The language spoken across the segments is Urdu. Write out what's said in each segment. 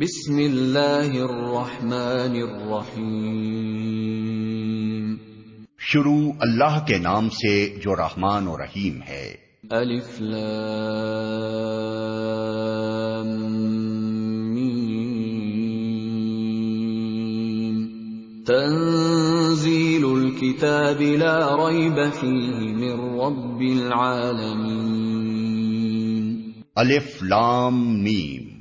بسم اللہ الرحمن الرحیم۔ شروع اللہ کے نام سے جو رحمان و رحیم ہے۔ الف لام میم۔ تنزیل الكتاب لا ریب فیہ من رب العالمین۔ الف لام میم۔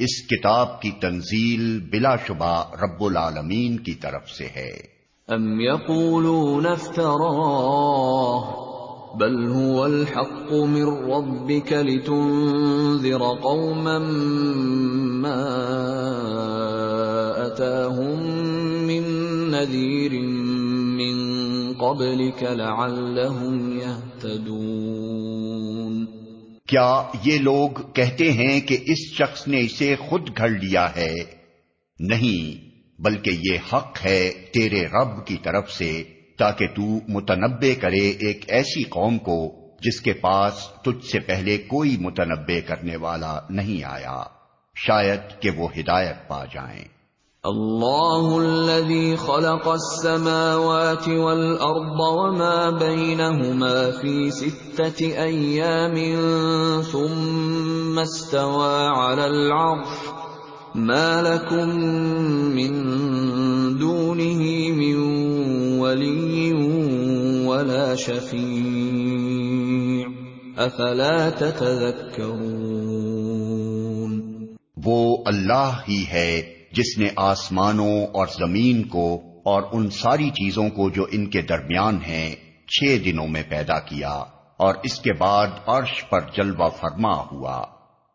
اس کتاب کی تنزیل بلا شبہ رب العالمین کی طرف سے ہے۔ ام یقولون افتراہ بل هو الحق من ربك لتنذر قوما ما اتاهم من نذير من قبلك لعلهم يهتدون کیا یہ لوگ کہتے ہیں کہ اس شخص نے اسے خود گھڑ لیا ہے؟ نہیں، بلکہ یہ حق ہے تیرے رب کی طرف سے، تاکہ تو متنبع کرے ایک ایسی قوم کو جس کے پاس تجھ سے پہلے کوئی متنبع کرنے والا نہیں آیا۔ شاید کہ وہ ہدایت پا جائیں۔ اللہ الذي خلق السماوات والأرض وما بينهما في ستة أيام ثم استوى على العرش ما لكم من دونه من ولي ولا شفيع أفلا تتذكرون وہ اللہ ہی ہے جس نے آسمانوں اور زمین کو اور ان ساری چیزوں کو جو ان کے درمیان ہیں چھ دنوں میں پیدا کیا اور اس کے بعد عرش پر جلوہ فرما ہوا۔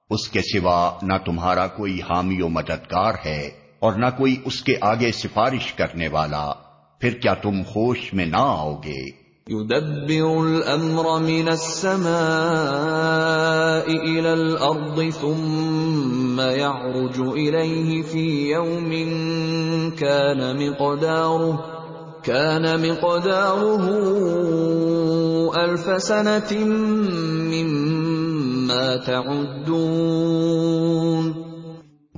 اس کے سوا نہ تمہارا کوئی حامی و مددگار ہے اور نہ کوئی اس کے آگے سفارش کرنے والا۔ پھر کیا تم ہوش میں نہ آؤ گے؟ يدبر من السماء إلى الأرض ثم يعرج إليه في يوم كان مقداره كان مقداره ألف سنة مما تعدون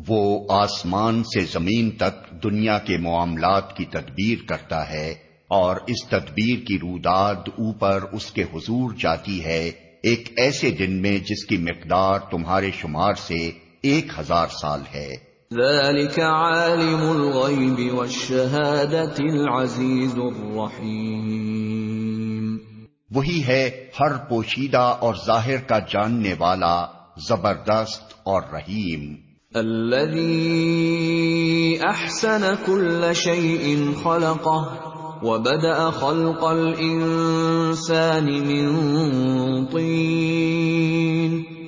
وہ آسمان سے زمین تک دنیا کے معاملات کی تدبیر کرتا ہے اور اس تدبیر کی روداد اوپر اس کے حضور جاتی ہے ایک ایسے دن میں جس کی مقدار تمہارے شمار سے ایک ہزار سال ہے۔ ذلك عالم الغیب والشہادت العزیز الرحیم۔ وہی ہے ہر پوشیدہ اور ظاہر کا جاننے والا زبردست اور رحیم۔ الذي احسن كل شيء خلقه وبدأ خلق الإنسان من طين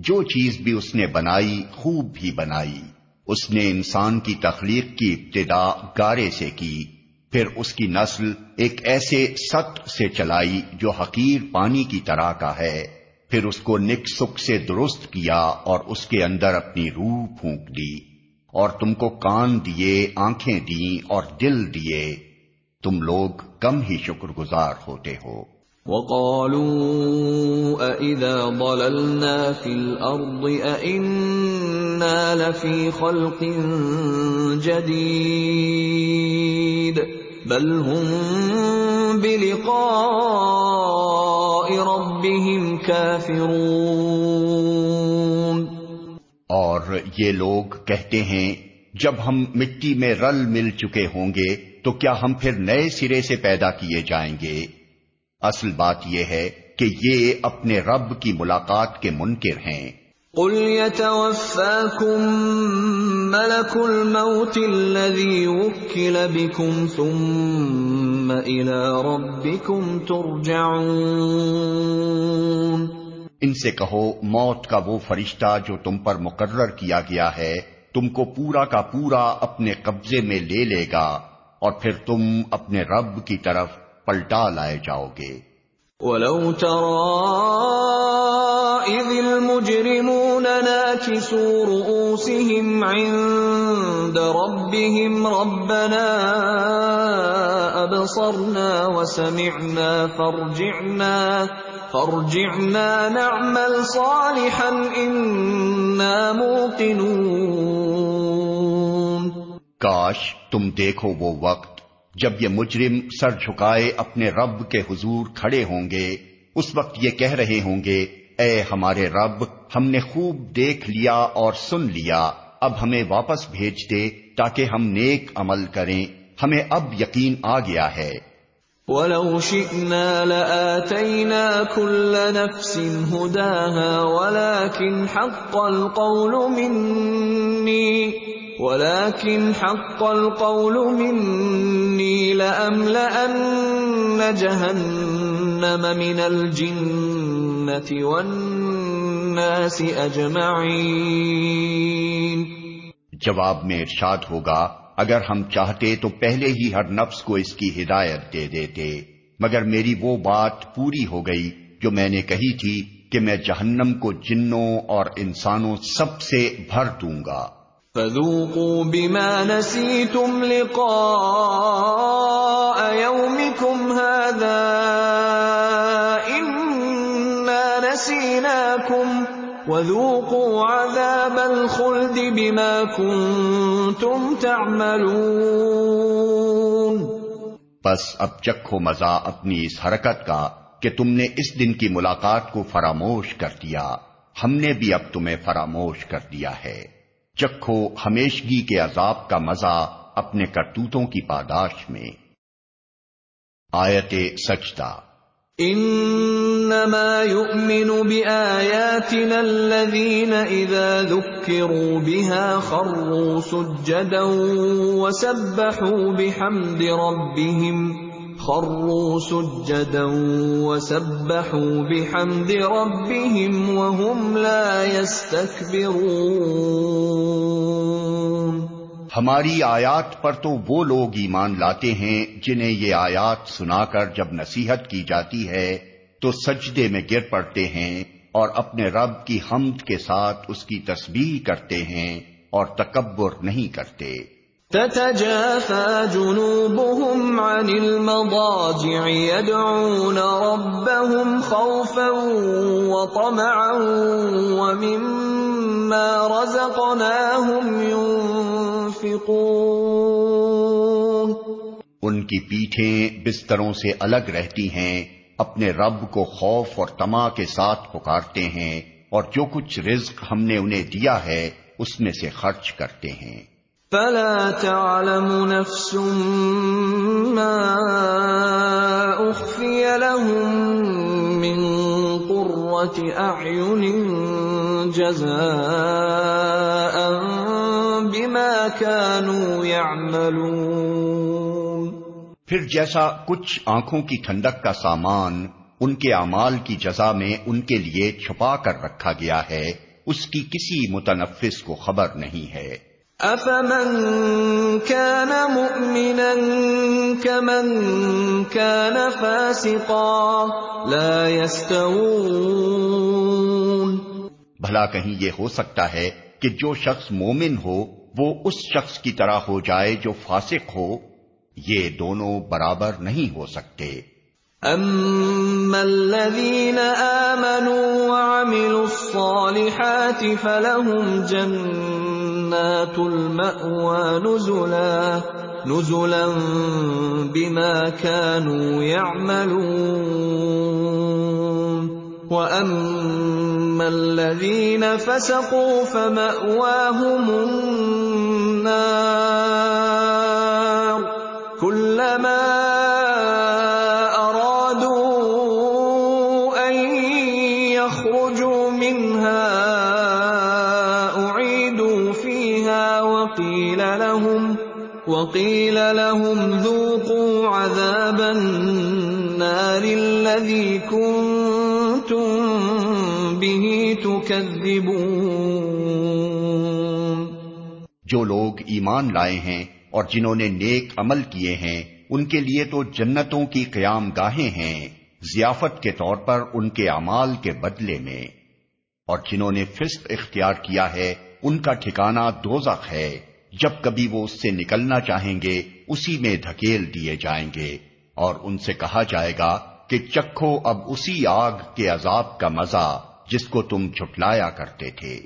جو چیز بھی اس نے بنائی، خوب بھی بنائی۔ اس نے انسان کی تخلیق کی ابتدا گارے سے کی۔ پھر اس کی نسل ایک ایسے ست سے چلائی جو حقیر پانی کی طرح کا ہے۔ پھر اس کو نک سک سے درست کیا اور اس کے اندر اپنی روح پھونک دی۔ اور تم کو کان دیے، آنکھیں دیں اور دل دیے۔ تم لوگ کم ہی شکر گزار ہوتے ہو۔ وقالوا أَإِذَا ضَلَلْنَا فِي الْأَرْضِ أَإِنَّا لَفِي خَلْقٍ جَدِيدٍ بَلْ هُمْ بِلِقَاءِ رَبِّهِمْ كَافِرُونَ اور یہ لوگ کہتے ہیں، جب ہم مٹی میں رل مل چکے ہوں گے، تو کیا ہم پھر نئے سرے سے پیدا کیے جائیں گے؟ اصل بات یہ ہے کہ یہ اپنے رب کی ملاقات کے منکر ہیں۔ قل يتوفاكم ملك الموت الذي وكل بكم ثم الى ربكم ترجعون۔ ان سے کہو موت کا وہ فرشتہ جو تم پر مقرر کیا گیا ہے تم کو پورا کا پورا اپنے قبضے میں لے لے گا اور پھر تم اپنے رب کی طرف پلٹا لائے جاؤ گے۔ وَلَوْ تَرَىٰ إِذِ الْمُجْرِمُونَ نَاكِسُوا رُؤُوسِهِمْ عِندَ رَبِّهِمْ رَبَّنَا أَبْصَرْنَا وَسَمِعْنَا فَارْجِعْنَا فَارْجِعْنَا نَعْمَلْ صَالِحًا إِنَّا مُوقِنُونَ۔ کاش تم دیکھو وہ وقت جب یہ مجرم سر جھکائے اپنے رب کے حضور کھڑے ہوں گے، اس وقت یہ کہہ رہے ہوں گے، اے ہمارے رب، ہم نے خوب دیکھ لیا اور سن لیا، اب ہمیں واپس بھیج دے تاکہ ہم نیک عمل کریں۔ ہمیں اب یقین آ گیا ہے۔ وَلَوْ شِئْنَا لَآتَيْنَا كُلَّ نَفْسٍ هُدَاهَا، وَلَكِنْ حَقَّ الْقَوْلُ مِنِّي۔ ولكن حق القول مني لأملأن جهنم من الجنة والناس أجمعين۔ جواب میں ارشاد ہوگا، اگر ہم چاہتے تو پہلے ہی ہر نفس کو اس کی ہدایت دے دیتے۔ مگر میری وہ بات پوری ہو گئی جو میں نے کہی تھی کہ میں جہنم کو جنوں اور انسانوں سب سے بھر دوں گا۔ فذوقوا بما نسيتم لقاء يومكم هذا إنا نسيناكم وذوقوا عذاب الخلد بما كنتم تعملون بس اب چکھو مزہ اپنی اس حرکت کا کہ تم نے اس دن کی ملاقات کو فراموش کر دیا۔ ہم نے بھی اب تمہیں فراموش کر دیا ہے۔ چکھو ہمیشگی کے عذاب کا مزہ اپنے کرتوتوں کی پاداش میں۔ آیت سجدہ۔ انما يؤمن بآياتنا الذين اذا ذكروا بها خروا سجدا وسبحوا بحمد ربهم خروا سجدا وسبحوا بحمد ربهم وهم لا يستكبرون. ہماری آیات پر تو وہ لوگ ایمان لاتے ہیں جنہیں یہ آیات سنا کر جب نصیحت کی جاتی ہے، تو سجدے میں گر پڑتے ہیں اور اپنے رب کی حمد کے ساتھ اس کی تسبیح کرتے ہیں اور تکبر نہیں کرتے۔ تتجافى جنوبهم عن المضاجع، يدعون ربهم خوفا وطمعا ومما رزقناهم ينفقون. ان کی پیٹھیں بستروں سے الگ رہتی ہیں، اپنے رب کو خوف اور تما کے ساتھ پکارتے ہیں، اور جو کچھ رزق ہم نے انہیں دیا ہے، اس میں سے خرچ کرتے ہیں۔ فلا تعلم نفس ما اخفي لهم من قرة اعين جزاء بما كانوا يعملون پھر جیسا کچھ آنکھوں کی ٹھنڈک کا سامان ان کے اعمال کی جزا میں ان کے لیے چھپا کر رکھا گیا ہے، اس کی کسی متنفس کو خبر نہیں ہے۔ افمن كان مؤمنا كمن كان فاسقا لا يستوون بھلا کہیں یہ ہو سکتا ہے کہ جو شخص مومن ہو وہ اس شخص کی طرح ہو جائے جو فاسق ہو۔ یہ دونوں برابر نہیں ہو سکتے۔ اما الذين امنوا وعملوا الصالحات فلهم جنات جنات المأوى نزلا نزلا بما كانوا يعملون. وأما الذين فسقوا فمأواهم النار. كلما وقيل لهم ذوقوا عذاب النار الذي كنتم به تكذبون. جو لوگ ایمان لائے ہیں اور جنہوں نے نیک عمل کیے ہیں، ان کے لیے تو جنتوں کی قیام گاہیں ہیں، ضیافت کے طور پر ان کے اعمال کے بدلے میں۔ اور جنہوں نے فسق اختیار کیا ہے، ان کا ٹھکانہ دوزخ ہے۔ جب کبھی وہ اس سے نکلنا چاہیں گے اسی میں دھکیل دیے جائیں گے اور ان سے کہا جائے گا کہ چکھو اب اسی آگ کے عذاب کا مزہ جس کو تم جھٹلایا کرتے تھے۔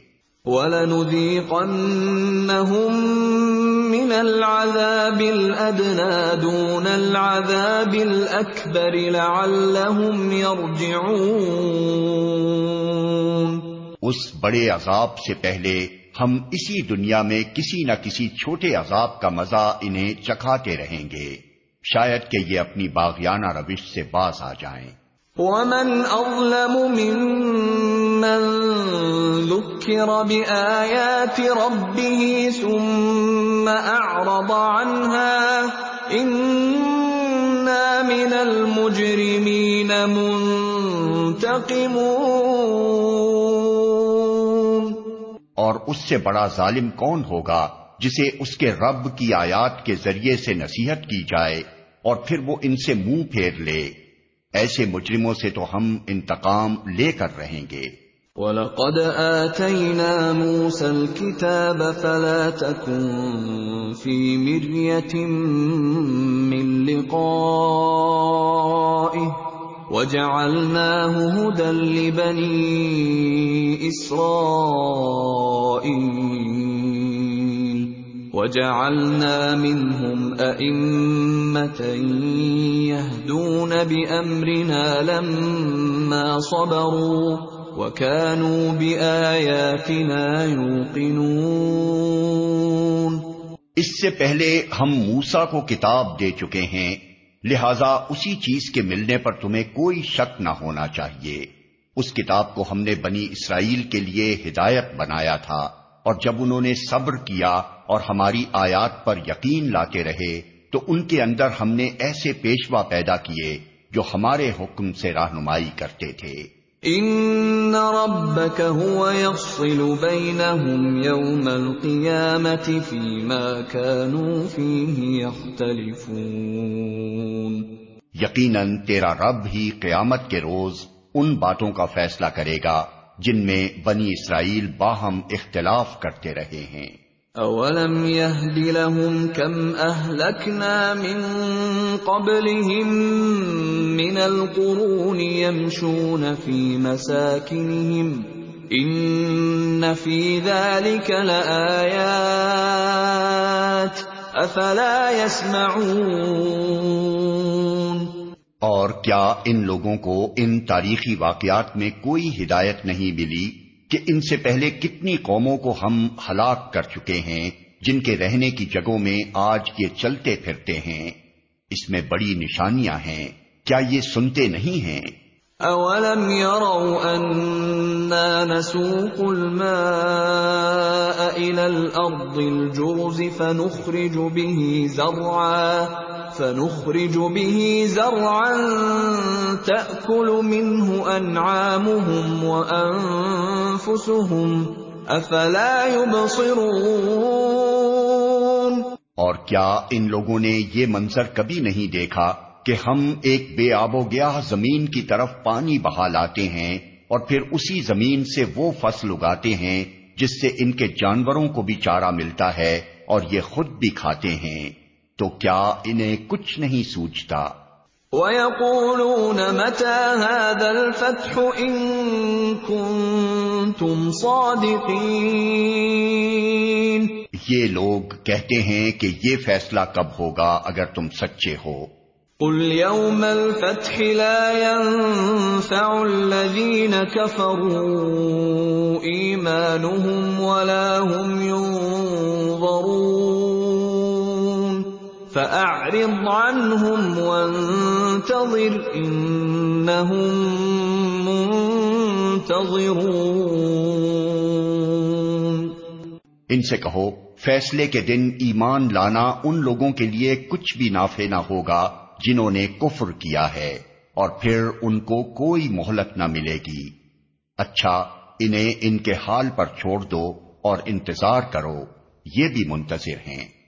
وَلَنُذِيقَنَّهُم مِّنَ الْعَذَابِ الْأَدْنَىٰ دُونَ الْعَذَابِ الْأَكْبَرِ لَعَلَّهُمْ يَرْجِعُونَ۔ اس بڑے عذاب سے پہلے ہم اسی دنیا میں کسی نہ کسی چھوٹے عذاب کا مزہ انہیں چکھاتے رہیں گے۔ شاید کہ یہ اپنی باغیانہ روش سے باز آ جائیں۔ ومن اظلم ممن ذکر بآیات ربه ثم اعرض عنها اننا من المجرمین منتقمون اور اس سے بڑا ظالم کون ہوگا جسے اس کے رب کی آیات کے ذریعے سے نصیحت کی جائے اور پھر وہ ان سے منہ پھیر لے؟ ایسے مجرموں سے تو ہم انتقام لے کر رہیں گے۔ وَلَقَدْ آتَيْنَا مُوسَى الْكِتَابَ فَلَا تَكُنْ فِي مِرْيَةٍ مِّن لِقَائِهِ وَجَعَلْنَاهُ هُدًى لِبَنِي إِسْرَائِيلَ. وَجَعَلْنَا مِنْهُمْ أَئِمَّةً يَهْدُونَ بِأَمْرِنَا لَمَّا صَبَرُوا وَكَانُوا بِآيَاتِنَا يُوقِنُونَ. اس سے پہلے ہم موسا کو کتاب دے چکے ہیں لہذا اسی چیز کے ملنے پر تمہیں کوئی شک نہ ہونا چاہیے۔ اس کتاب کو ہم نے بنی اسرائیل کے لیے ہدایت بنایا تھا، اور جب انہوں نے صبر کیا اور ہماری آیات پر یقین لاتے رہے، تو ان کے اندر ہم نے ایسے پیشوا پیدا کیے جو ہمارے حکم سے رہنمائی کرتے تھے۔ ان ربك هو يفصل بينهم يوم القيامه فيما كانوا فيه يختلفون۔ یقیناً تیرا رب ہی قیامت کے روز ان باتوں کا فیصلہ کرے گا جن میں بنی اسرائیل باہم اختلاف کرتے رہے ہیں۔ اولم يهد لهم كم اهلكنا من قبلهم من القرون يمشون في مساكنهم ان في ذلك لآيات افلا يسمعون اور کیا ان لوگوں کو ان تاریخی واقعات میں کوئی ہدایت نہیں ملی؟ کہ ان سے پہلے کتنی قوموں کو ہم ہلاک کر چکے ہیں، جن کے رہنے کی جگہوں میں آج یہ چلتے پھرتے ہیں۔ اس میں بڑی نشانیاں ہیں۔ کیا یہ سنتے نہیں ہیں؟ اولم يروا اننا نسوق الماء الى الارض الجرز فنخرج به زرعا فنخرج به زرعا تاكل منه انعامهم وانفسهم افلا يبصرون۔ اور کیا ان لوگوں نے یہ منظر کبھی نہیں دیکھا کہ ہم ایک بے آب و گیا زمین کی طرف پانی بہا لاتے ہیں اور پھر اسی زمین سے وہ فصل اگاتے ہیں جس سے ان کے جانوروں کو بھی چارہ ملتا ہے اور یہ خود بھی کھاتے ہیں؟ تو کیا انہیں کچھ نہیں سوچتا؟ وَيَقُولُونَ مَتَى هَذَا الْفَتْحُ إِن كُنتُمْ صَادِقِينَ یہ لوگ کہتے ہیں کہ یہ فیصلہ کب ہوگا اگر تم سچے ہو؟ قل يوم الفتح لا ينفع الذين كفروا ايمانهم ولا هم ينظرون فاعرض عنهم وانتظر انهم منتظرون۔ ان سے کہو، فیصلے کے دن ایمان لانا ان لوگوں کے لیے کچھ بھی نافع نہ ہوگا جنہوں نے کفر کیا ہے، اور پھر ان کو کوئی مہلت نہ ملے گی۔ اچھا انہیں ان کے حال پر چھوڑ دو اور انتظار کرو، یہ بھی منتظر ہیں۔